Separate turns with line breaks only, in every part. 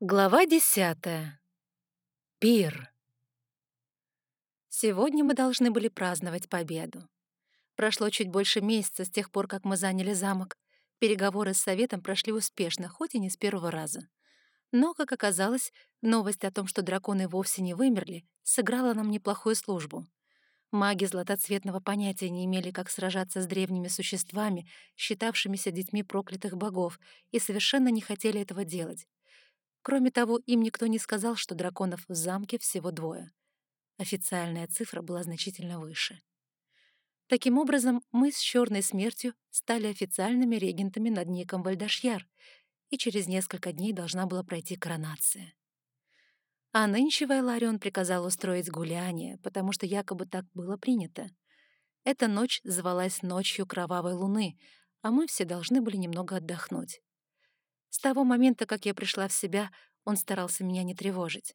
Глава десятая. Пир. Сегодня мы должны были праздновать победу. Прошло чуть больше месяца с тех пор, как мы заняли замок. Переговоры с советом прошли успешно, хоть и не с первого раза. Но, как оказалось, новость о том, что драконы вовсе не вымерли, сыграла нам неплохую службу. Маги златоцветного понятия не имели, как сражаться с древними существами, считавшимися детьми проклятых богов, и совершенно не хотели этого делать. Кроме того, им никто не сказал, что драконов в замке всего двое. Официальная цифра была значительно выше. Таким образом, мы с Черной Смертью стали официальными регентами над ником Вальдашьяр, и через несколько дней должна была пройти коронация. А нынче Вайларион приказал устроить гуляние, потому что якобы так было принято. Эта ночь звалась Ночью Кровавой Луны, а мы все должны были немного отдохнуть. С того момента, как я пришла в себя, он старался меня не тревожить.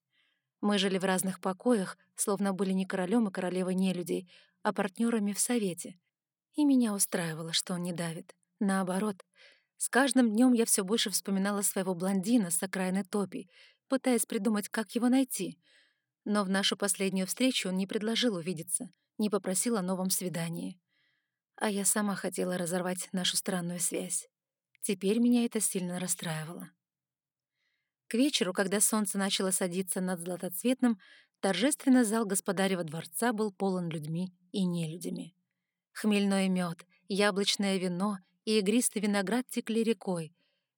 Мы жили в разных покоях, словно были не королем и королевой нелюдей, а партнерами в совете. И меня устраивало, что он не давит. Наоборот, с каждым днем я все больше вспоминала своего блондина с окраины топи, пытаясь придумать, как его найти. Но в нашу последнюю встречу он не предложил увидеться, не попросил о новом свидании. А я сама хотела разорвать нашу странную связь. Теперь меня это сильно расстраивало. К вечеру, когда солнце начало садиться над златоцветным, торжественный зал господарева дворца был полон людьми и нелюдями. Хмельной мед, яблочное вино и игристый виноград текли рекой.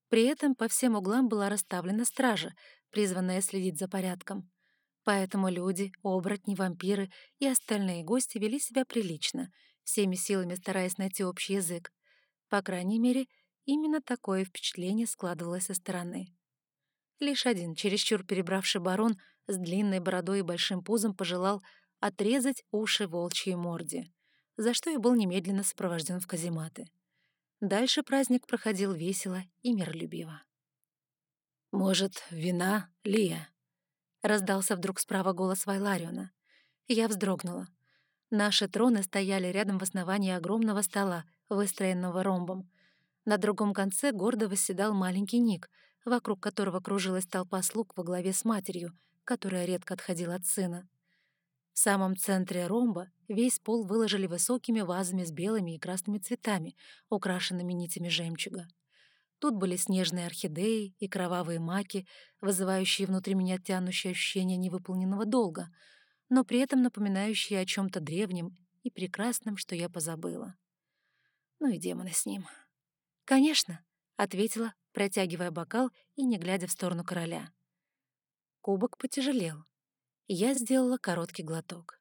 При этом по всем углам была расставлена стража, призванная следить за порядком. Поэтому люди, оборотни, вампиры и остальные гости вели себя прилично, всеми силами стараясь найти общий язык. По крайней мере, Именно такое впечатление складывалось со стороны. Лишь один, чересчур перебравший барон с длинной бородой и большим пузом пожелал отрезать уши волчьей морде, за что и был немедленно сопровожден в казематы. Дальше праздник проходил весело и миролюбиво.
«Может, вина, Лия?» — раздался вдруг справа голос Вайлариона.
Я вздрогнула. Наши троны стояли рядом в основании огромного стола, выстроенного ромбом, на другом конце гордо восседал маленький Ник, вокруг которого кружилась толпа слуг во главе с матерью, которая редко отходила от сына. В самом центре ромба весь пол выложили высокими вазами с белыми и красными цветами, украшенными нитями жемчуга. Тут были снежные орхидеи и кровавые маки, вызывающие внутри меня тянущее ощущение невыполненного долга, но при этом напоминающие о чем то древнем и прекрасном, что я позабыла. Ну и демоны с ним. «Конечно», — ответила, протягивая бокал и не глядя в сторону короля. Кубок потяжелел. Я сделала короткий глоток.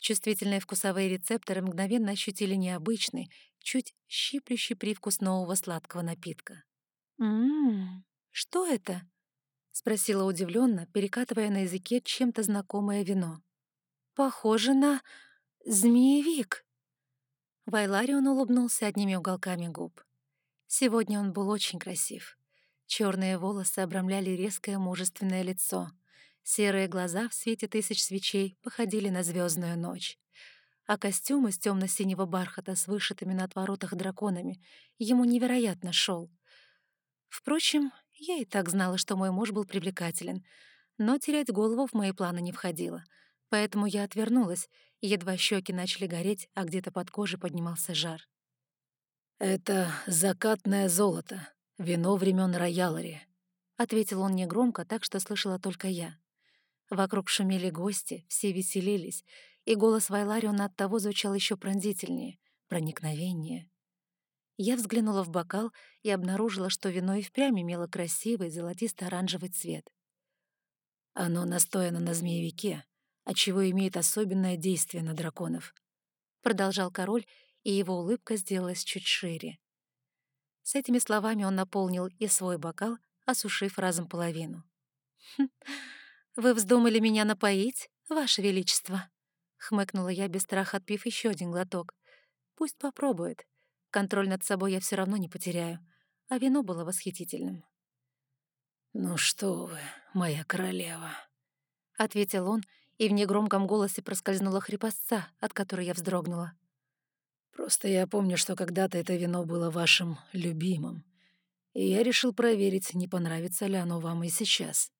Чувствительные вкусовые рецепторы мгновенно ощутили необычный, чуть щиплющий привкус нового сладкого напитка. «Ммм, что это?» — спросила удивленно, перекатывая на языке чем-то знакомое вино. «Похоже на змеевик». Вайларион улыбнулся одними уголками губ. Сегодня он был очень красив. Черные волосы обрамляли резкое мужественное лицо. Серые глаза в свете тысяч свечей походили на звездную ночь. А костюм из темно-синего бархата с вышитыми на отворотах драконами ему невероятно шел. Впрочем, я и так знала, что мой муж был привлекателен, но терять голову в мои планы не входило, поэтому я отвернулась, едва щеки начали гореть, а где-то под кожей поднимался жар.
«Это закатное золото, вино времен Роялари», — ответил он негромко, так что слышала только я.
Вокруг шумели гости, все веселились, и голос Вайлариона оттого звучал еще пронзительнее, проникновение. Я взглянула в бокал и обнаружила, что вино и впрямь имело красивый золотисто-оранжевый цвет.
Оно настояно на змеевике, отчего имеет особенное действие на драконов.
Продолжал король и его улыбка сделалась чуть шире. С этими словами он наполнил и свой бокал, осушив разом половину. «Хм, «Вы вздумали меня напоить, Ваше Величество?» — хмыкнула я, без страха отпив еще один глоток. «Пусть попробует. Контроль над собой я все равно не потеряю, а вино было восхитительным».
«Ну что вы, моя королева», —
ответил он, и в негромком голосе проскользнула хрипотца, от которой я вздрогнула.
Просто я помню, что когда-то это вино было вашим любимым. И я решил проверить, не понравится ли оно вам и сейчас.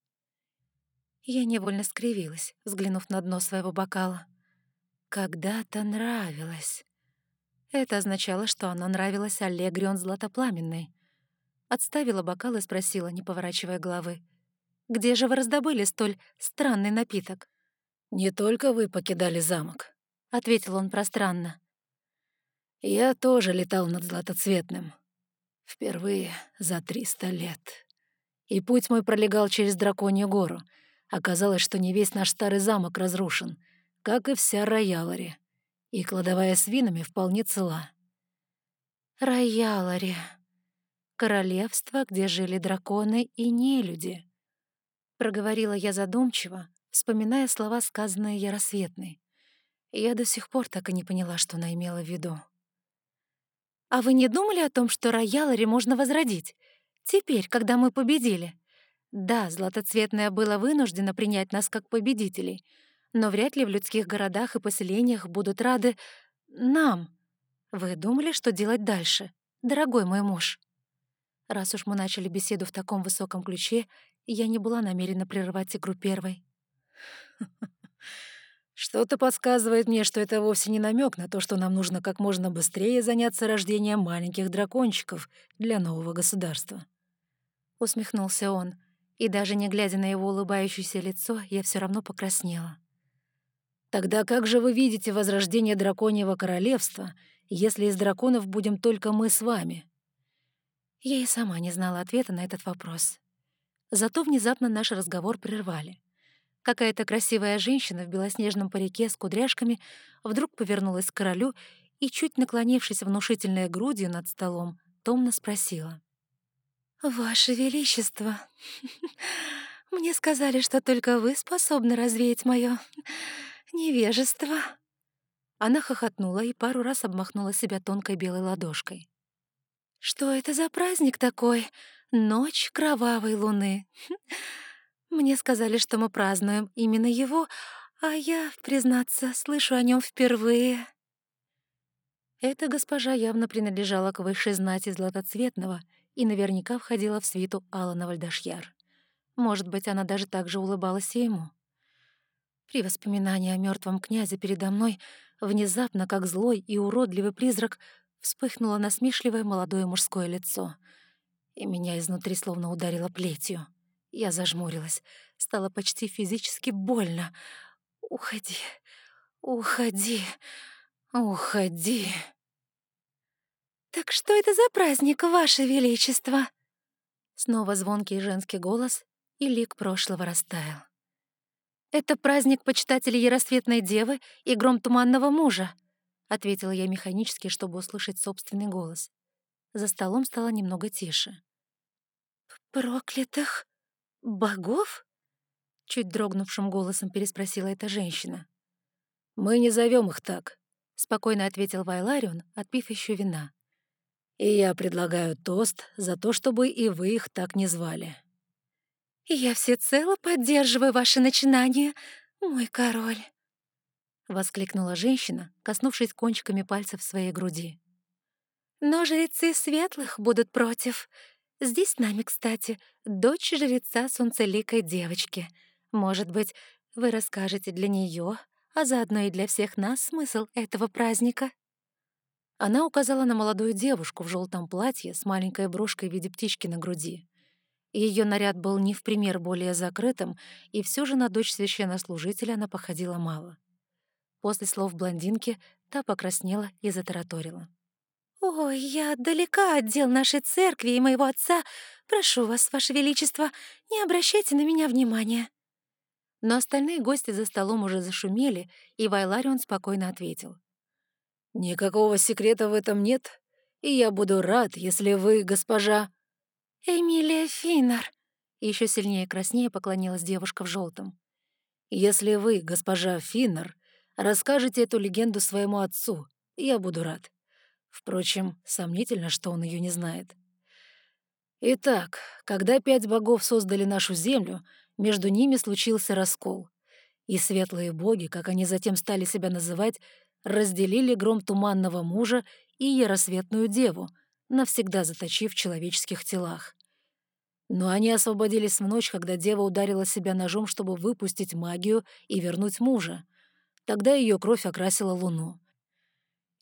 Я невольно скривилась, взглянув на дно своего бокала. Когда-то нравилось. Это означало, что оно нравилось Аллегрион Златопламенной. Отставила бокал и спросила, не поворачивая головы. «Где же вы раздобыли столь странный напиток?»
«Не только вы покидали замок», —
ответил он пространно.
«Я тоже летал над Златоцветным. Впервые за триста лет. И путь мой пролегал через Драконью гору — Оказалось, что не весь наш старый замок разрушен, как и вся Роялари, и кладовая с винами вполне цела.
Роялари. Королевство, где жили драконы и нелюди. Проговорила я задумчиво, вспоминая слова, сказанные Яросветной. Я до сих пор так и не поняла, что она имела в виду. «А вы не думали о том, что Роялари можно возродить? Теперь, когда мы победили?» Да, Златоцветная была вынуждена принять нас как победителей, но вряд ли в людских городах и поселениях будут рады нам. Вы думали, что делать дальше, дорогой мой муж? Раз уж мы начали беседу в таком высоком ключе, я не была намерена прерывать игру первой.
Что-то подсказывает мне, что это вовсе не намек на то, что нам нужно как можно быстрее заняться рождением маленьких дракончиков для нового государства.
Усмехнулся он и даже не глядя на его улыбающееся лицо, я все равно покраснела.
«Тогда как же вы видите возрождение драконьего королевства, если из драконов будем только мы с вами?»
Я и сама не знала ответа на этот вопрос. Зато внезапно наш разговор прервали. Какая-то красивая женщина в белоснежном парике с кудряшками вдруг повернулась к королю и, чуть наклонившись внушительной грудью над столом, томно спросила. «Ваше Величество, мне сказали, что только вы способны развеять мое невежество». Она хохотнула и пару раз обмахнула себя тонкой белой ладошкой. «Что это за праздник такой? Ночь кровавой луны. Мне сказали, что мы празднуем именно его, а я, признаться, слышу о нем впервые». Эта госпожа явно принадлежала к высшей знати Златоцветного — и наверняка входила в свиту Алана Вальдашьяр. Может быть, она даже так же улыбалась ему. При воспоминании о мертвом князе передо мной внезапно, как злой и уродливый призрак, вспыхнуло насмешливое молодое мужское лицо. И меня изнутри словно ударило плетью. Я зажмурилась. Стало почти физически больно. «Уходи, уходи, уходи!» «Так что это за праздник, Ваше Величество?» Снова звонкий женский голос, и лик прошлого растаял. «Это праздник почитателей Яросветной Девы и Гром Туманного Мужа», — ответила я механически, чтобы услышать собственный голос. За столом стало немного тише. «Проклятых богов?» — чуть дрогнувшим голосом переспросила эта женщина.
«Мы не зовем их так», —
спокойно ответил Вайларион, отпив еще вина.
И я предлагаю тост за то, чтобы и вы их так не звали».
«Я всецело поддерживаю ваши начинания, мой король», — воскликнула женщина, коснувшись кончиками пальцев своей груди. «Но жрецы светлых будут против. Здесь с нами, кстати, дочь жреца солнцеликой девочки. Может быть, вы расскажете для нее, а заодно и для всех нас смысл этого праздника?» Она указала на молодую девушку в желтом платье с маленькой брошкой в виде птички на груди. Ее наряд был не в пример более закрытым, и все же на дочь священнослужителя она походила мало. После слов блондинки та покраснела и затараторила. «Ой, я далека от дел нашей церкви и моего отца. Прошу вас, ваше величество, не обращайте на меня внимания». Но остальные гости за столом уже зашумели, и Вайларион спокойно ответил.
«Никакого секрета в этом нет, и я буду рад, если вы, госпожа...»
«Эмилия Финнер», — еще сильнее краснее поклонилась девушка в желтом.
«Если вы, госпожа Финнер, расскажете эту легенду своему отцу, я буду рад. Впрочем, сомнительно, что он ее не знает. Итак, когда пять богов создали нашу землю, между ними случился раскол. И светлые боги, как они затем стали себя называть, разделили гром туманного мужа и яросветную деву навсегда заточив в человеческих телах. Но они освободились в ночь, когда дева ударила себя ножом, чтобы выпустить магию и вернуть мужа. Тогда ее кровь окрасила луну.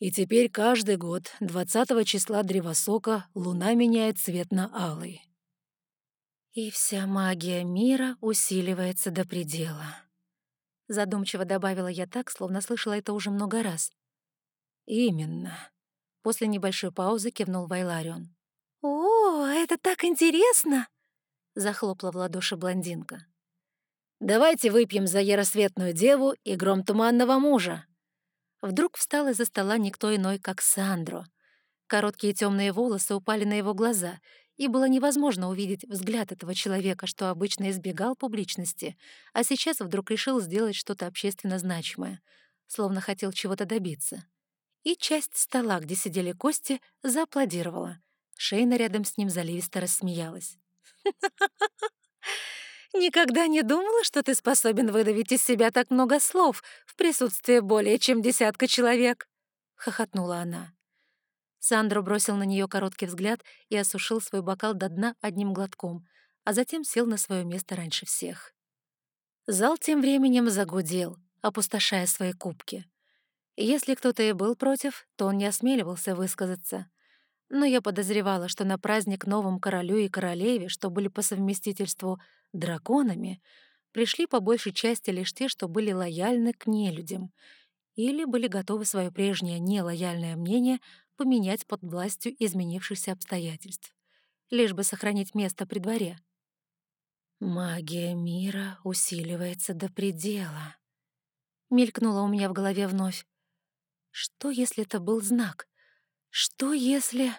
И теперь каждый год, 20 числа древосока, луна меняет цвет на алый.
И вся магия мира усиливается до предела. Задумчиво добавила я так, словно слышала это уже много раз.
«Именно». После небольшой паузы кивнул Вайларион.
«О, это так интересно!» — захлопала в ладоши блондинка.
«Давайте выпьем за яросветную деву и гром туманного мужа».
Вдруг встал из-за стола никто иной, как Сандро. Короткие темные волосы упали на его глаза, и было невозможно увидеть взгляд этого человека, что обычно избегал публичности, а сейчас вдруг решил сделать что-то общественно значимое, словно хотел чего-то добиться. И часть стола, где сидели кости, зааплодировала. Шейна рядом с ним заливисто рассмеялась. «Никогда не думала, что ты способен выдавить из себя так много слов в присутствии более чем десятка человек», — хохотнула она. Сандро бросил на нее короткий взгляд и осушил свой бокал до дна одним глотком, а затем сел на свое место раньше всех. Зал тем временем загудел, опустошая свои кубки. Если кто-то и был против, то он не осмеливался высказаться. Но я подозревала, что на праздник новым королю и королеве, что были по совместительству драконами, пришли по большей части лишь те, что были лояльны к нелюдям или были готовы свое прежнее нелояльное мнение поменять под властью изменившихся обстоятельств, лишь бы сохранить место при дворе. «Магия мира усиливается до предела», — мелькнула у меня в голове вновь. Что, если это был знак? Что, если...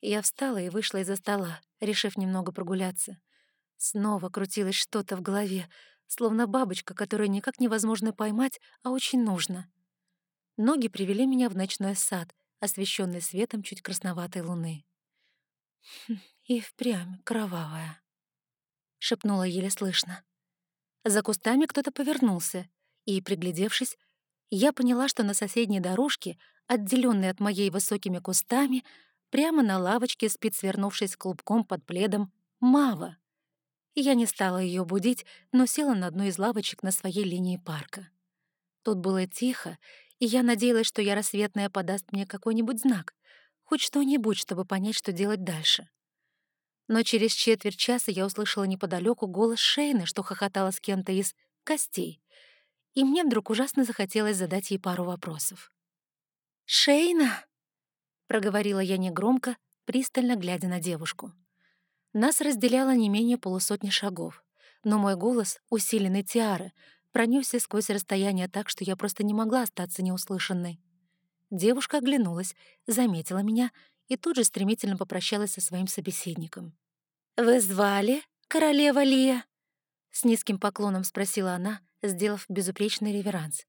Я встала и вышла из-за стола, решив немного прогуляться. Снова крутилось что-то в голове, словно бабочка, которую никак невозможно поймать, а очень нужно. Ноги привели меня в ночной сад, освещенный светом чуть красноватой луны. «Хм, «И впрямь кровавая», — шепнула еле слышно. За кустами кто-то повернулся, и, приглядевшись, я поняла, что на соседней дорожке, отделенной от моей высокими кустами, прямо на лавочке спит, свернувшись клубком под пледом, Мава. Я не стала ее будить, но села на одну из лавочек на своей линии парка. Тут было тихо, и я надеялась, что я рассветная подаст мне какой-нибудь знак, хоть что-нибудь, чтобы понять, что делать дальше. Но через четверть часа я услышала неподалеку голос Шейны, что хохотала с кем-то из костей, и мне вдруг ужасно захотелось задать ей пару вопросов. «Шейна!» — проговорила я негромко, пристально глядя на девушку. Нас разделяло не менее полусотни шагов, но мой голос, усиленный тиары, пронесся сквозь расстояние так, что я просто не могла остаться неуслышанной. Девушка оглянулась, заметила меня и тут же стремительно попрощалась со своим собеседником. «Вы звали, королева Лия?» С низким поклоном спросила она, сделав безупречный реверанс.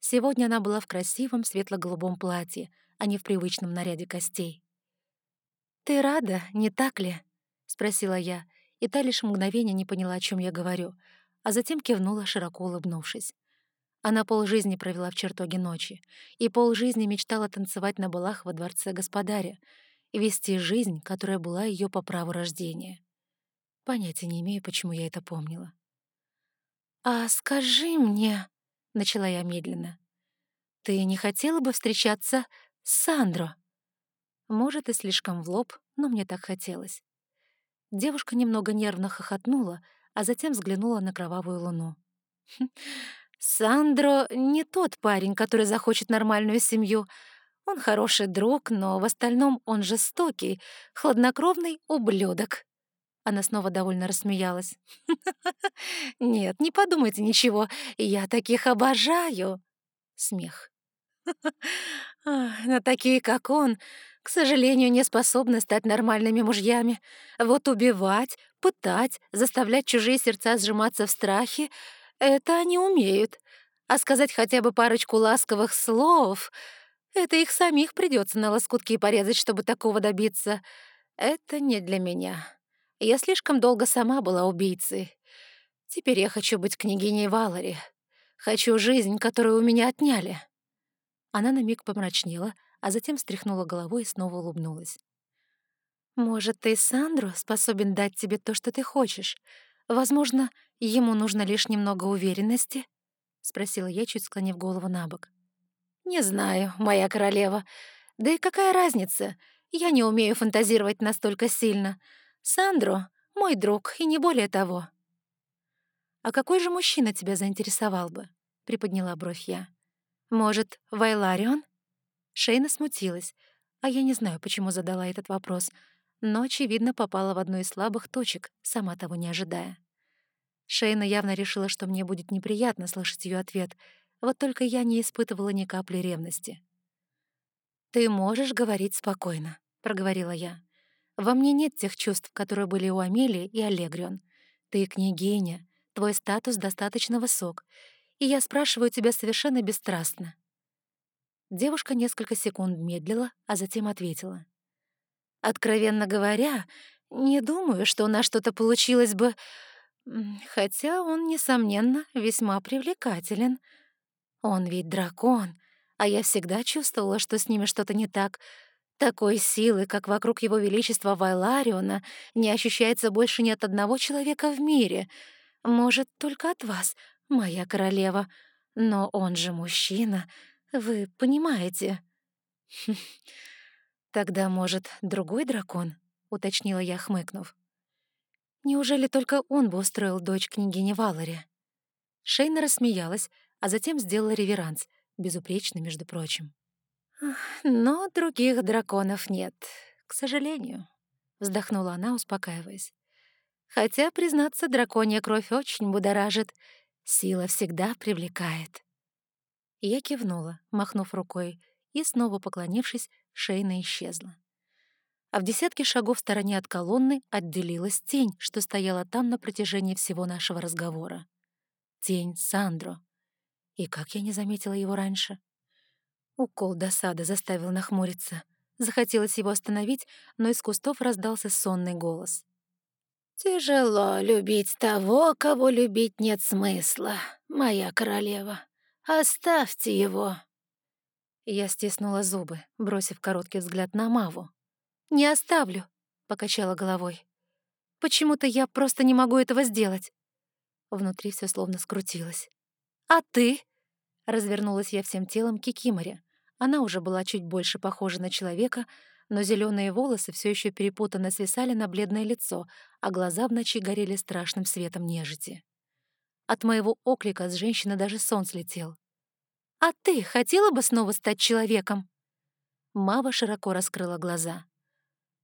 Сегодня она была в красивом светло-голубом платье, а не в привычном наряде костей. «Ты рада, не так ли?» — спросила я, и та лишь мгновение не поняла, о чем я говорю, а затем кивнула, широко улыбнувшись. Она полжизни провела в чертоге ночи, и полжизни мечтала танцевать на балах во дворце господаря и вести жизнь, которая была ее по праву рождения. Понятия не имею, почему я это помнила. «А скажи мне», — начала я медленно, «ты не хотела бы встречаться с Сандро?» Может, и слишком в лоб, но мне так хотелось. Девушка немного нервно хохотнула, а затем взглянула на кровавую луну. «Хм, «Сандро не тот парень, который захочет нормальную семью. Он хороший друг, но в остальном он жестокий, хладнокровный ублюдок». Она снова довольно рассмеялась. «Нет, не подумайте ничего, я таких обожаю!» Смех. «Но такие, как он, к сожалению, не способны стать нормальными мужьями. Вот убивать, пытать, заставлять чужие сердца сжиматься в страхе — это они умеют. А сказать хотя бы парочку ласковых слов — это их самих придется на лоскутки порезать, чтобы такого добиться. Это не для меня. Я слишком долго сама была убийцей. Теперь я хочу быть княгиней Валари. Хочу жизнь, которую у меня отняли». Она на миг помрачнела, а затем встряхнула головой и снова улыбнулась. «Может, ты Сандро способен дать тебе то, что ты хочешь? Возможно, ему нужно лишь немного уверенности?» — спросила я, чуть склонив голову на бок. «Не знаю, моя королева. Да и какая разница? Я не умею фантазировать настолько сильно. Сандро — мой друг, и не более того». «А какой же мужчина тебя заинтересовал бы?» — приподняла бровь я. «Может, Вайларион?» Шейна смутилась, а я не знаю, почему задала этот вопрос, но, очевидно, попала в одну из слабых точек, сама того не ожидая. Шейна явно решила, что мне будет неприятно слышать ее ответ, вот только я не испытывала ни капли ревности. «Ты можешь говорить спокойно», — проговорила я. «Во мне нет тех чувств, которые были у Амелии и Аллегрион. Ты княгиня, твой статус достаточно высок, и я спрашиваю тебя совершенно бесстрастно». Девушка несколько секунд медлила, а затем ответила. «Откровенно говоря, не думаю, что у нас что-то получилось бы, хотя он, несомненно, весьма привлекателен. Он ведь дракон, а я всегда чувствовала, что с ними что-то не так. Такой силы, как вокруг его величества Вайлариона, не ощущается больше ни от одного человека в мире. Может, только от вас, моя королева. Но он же мужчина, вы понимаете. Тогда, может, другой дракон? уточнила я, хмыкнув. Неужели только он бы устроил дочь княгини Валари? Шейна рассмеялась, а затем сделала реверанс, безупречно, между прочим. «Но других драконов нет, к сожалению», — вздохнула она, успокаиваясь. «Хотя, признаться, драконья кровь очень будоражит. Сила всегда привлекает». Я кивнула, махнув рукой, и, снова поклонившись, Шейна исчезла. А в десятке шагов в стороне от колонны отделилась тень, что стояла там на протяжении всего нашего разговора. Тень Сандро. И как я не заметила его раньше? Укол досады заставил нахмуриться. Захотелось его остановить, но из кустов раздался сонный голос. «Тяжело любить того, кого любить нет смысла, моя королева. Оставьте его!» Я стиснула зубы, бросив короткий взгляд на Маву. «Не оставлю», — покачала головой. «Почему-то я просто не могу этого сделать». Внутри все словно скрутилось. «А ты?» Развернулась я всем телом к Кикиморе. Она уже была чуть больше похожа на человека, но зеленые волосы все еще перепутанно свисали на бледное лицо, а глаза в ночи горели страшным светом нежити. От моего оклика с женщины даже сон слетел. «А ты хотела бы снова стать человеком?» Мава широко раскрыла глаза.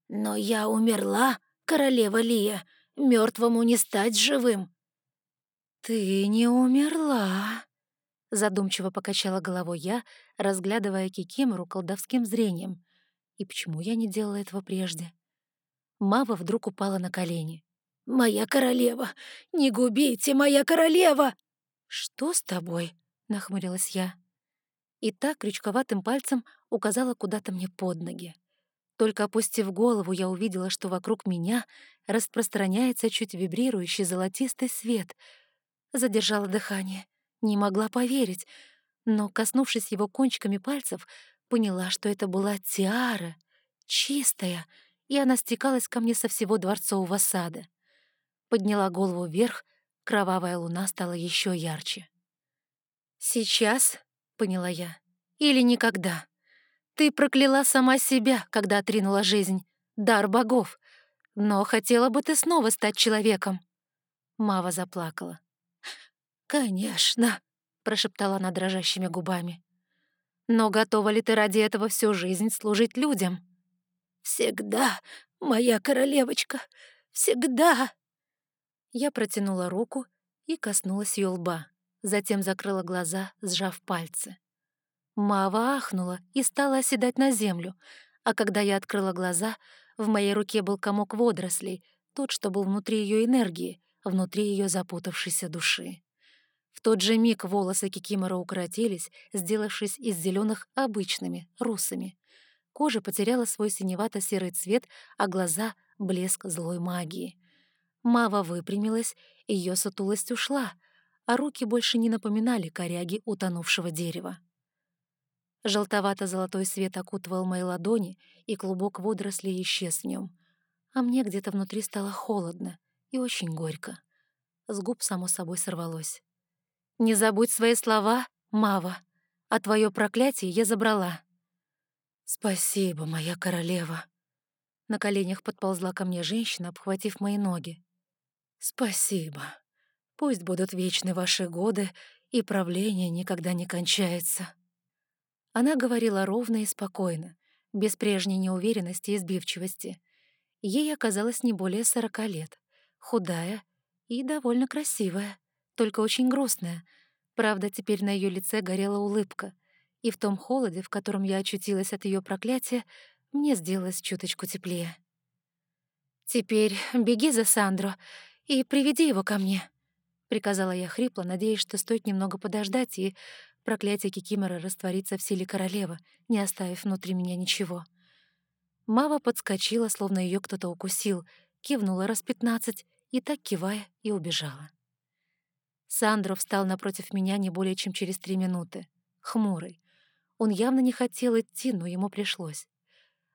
«Но я умерла, королева Лия. Мертвому не стать живым». «Ты не умерла», — задумчиво покачала головой я, разглядывая Кикимору колдовским зрением. И почему я не делала этого прежде? Мава вдруг упала на колени. «Моя королева! Не губите, моя королева!» «Что с тобой?» — нахмурилась я. И так крючковатым пальцем указала куда-то мне под ноги. Только опустив голову, я увидела, что вокруг меня распространяется чуть вибрирующий золотистый свет. Задержала дыхание. Не могла поверить, но, коснувшись его кончиками пальцев, поняла, что это была тиара, чистая, и она стекалась ко мне со всего дворцового сада. Подняла голову вверх, кровавая луна стала еще ярче. «Сейчас», — поняла я, — «или никогда. Ты прокляла сама себя, когда отринула жизнь, дар богов, но хотела бы ты снова стать человеком». Мава заплакала. «Конечно», — прошептала она дрожащими губами. «Но готова ли ты ради этого всю жизнь служить людям?» «Всегда, моя королевочка, всегда!» Я протянула руку и коснулась ее лба, затем закрыла глаза, сжав пальцы. Мава ахнула и стала оседать на землю, а когда я открыла глаза, в моей руке был комок водорослей, тот, что был внутри ее энергии, внутри ее запутавшейся души. В тот же миг волосы Кикимора укоротились, сделавшись из зеленых обычными, русыми. Кожа потеряла свой синевато-серый цвет, а глаза — блеск злой магии. Мава выпрямилась, ее сутулость ушла, а руки больше не напоминали коряги утонувшего дерева. Желтовато-золотой свет окутывал мои ладони, и клубок водорослей исчез в нем. А мне где-то внутри стало холодно и очень горько. С губ, само собой, сорвалось. «Не забудь свои слова, Мава, а твое проклятие я забрала».
«Спасибо, моя королева».
На коленях подползла ко мне женщина, обхватив мои ноги.
«Спасибо. Пусть будут вечны ваши годы, и правление никогда не кончается».
Она говорила ровно и спокойно, без прежней неуверенности и сбивчивости. Ей оказалось не более сорока лет, худая и довольно красивая, только очень грустная. Правда, теперь на ее лице горела улыбка, и в том холоде, в котором я очутилась от ее проклятия, мне сделалось чуточку теплее. «Теперь беги за Сандро и приведи его ко мне», — приказала я хрипло, надеясь, что стоит немного подождать, и Проклятие Кикимора растворится в силе королевы, не оставив внутри меня ничего. Мава подскочила, словно ее кто-то укусил, кивнула раз пятнадцать и так кивая и убежала. Сандро встал напротив меня не более чем через три минуты, хмурый. Он явно не хотел идти, но ему пришлось.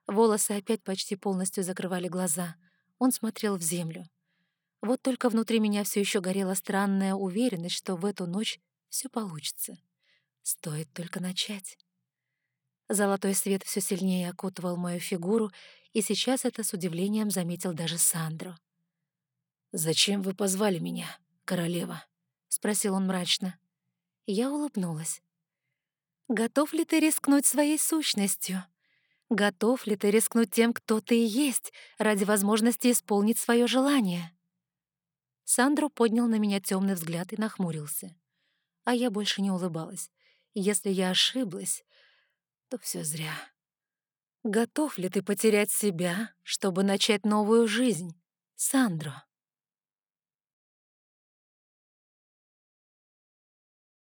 Волосы опять почти полностью закрывали глаза. Он смотрел в землю. Вот только внутри меня все еще горела странная уверенность, что в эту ночь все получится. Стоит только начать. Золотой свет все сильнее окутывал мою фигуру, и сейчас это с удивлением заметил даже Сандро.
«Зачем вы позвали меня, королева?» — спросил он мрачно.
Я улыбнулась. «Готов ли ты рискнуть своей сущностью? Готов ли ты рискнуть тем, кто ты и есть, ради возможности исполнить свое желание?» Сандро поднял на меня темный взгляд и нахмурился. А я больше не улыбалась. Если я ошиблась, то все зря. Готов ли ты потерять себя, чтобы начать новую жизнь, Сандро?